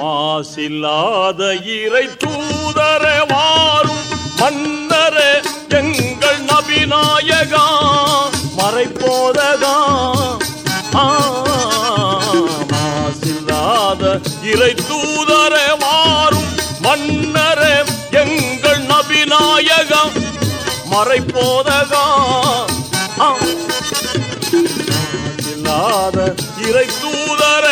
மாசில்லாத இறை தூதர வாரும் மன்னர எங்கள் நபிநாயகா. மறைப்போத இறை தூதரே மாறும் மன்னரே எங்கள் நபிநாயகம். மறைப்போதகா? ஆ, இல்லாத இறை தூதரே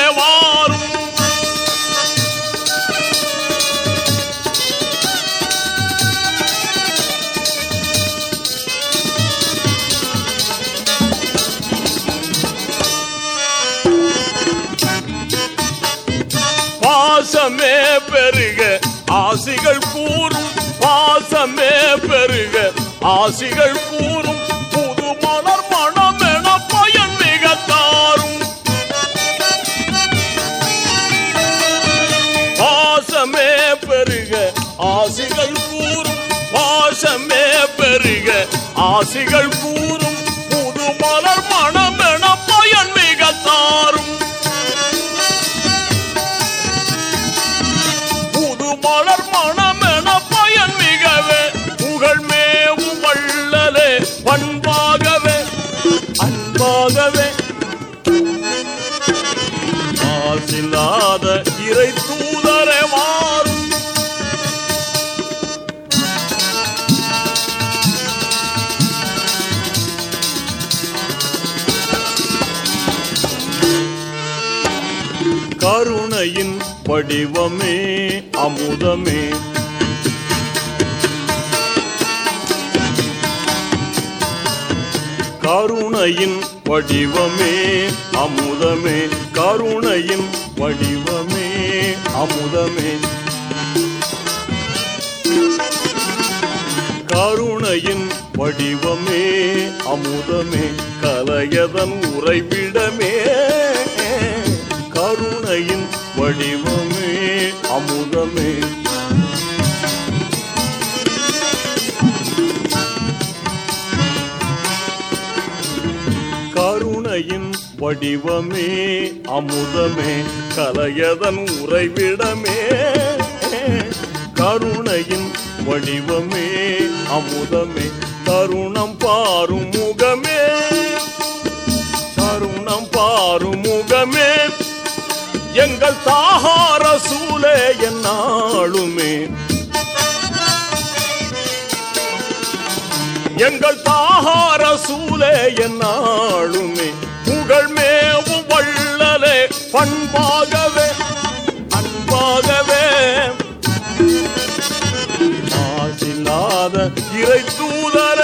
பாசமே பெருக. ஆசிகள் கூறும் பாசமே பெருக. ஆசிகள் கூறும் புது மலர் மனம் என பயன் மிக பாசமே பெருக. ஆசிகள் கூறும் பாசமே பெருக. ஆசிகள் கூறும் ஆசில்லாத இறை தூதரே மாறும் கருணையின் வடிவமே அமுதமே கருணையின் வடிவமே அமுதமே. கருணையின் வடிவமே அமுதமே. கருணையின் வடிவமே அமுதமே. கலையதன் உறைவிடமே கருணையின் வடிவமே அமுதமே. கருணையின் வடிவமே அமுதமே கலையதன் உறைவிடமே. கருணையின் வடிவமே அமுதமே தருணம் பாரும் முகமே. தருணம் பாரும் முகமே. எங்கள் தாகார சூழே என்னாளுமே எங்கள் தாகார சூலே என்னாளுமே. புகழ் மேவும் வள்ளலே பண்பாகவே அன்பாகவே. ஆசில்லாத இறை தூதர்